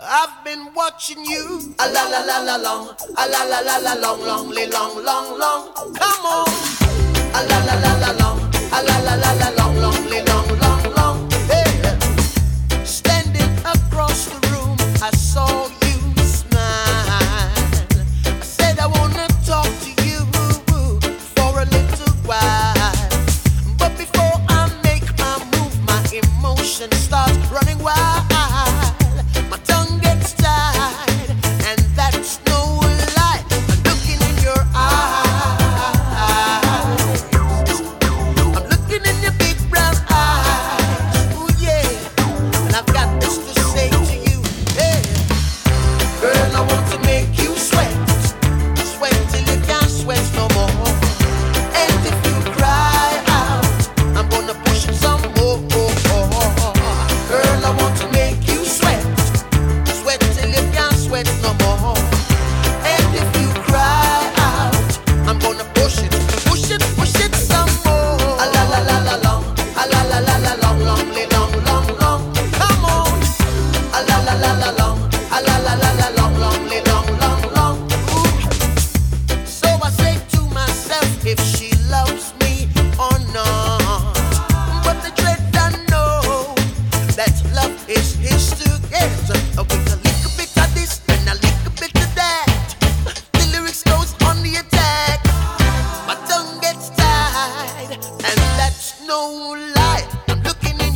I've been watching you. A la la la la long, a la la la la long, long, long, long, long. Come on. and that's no lie.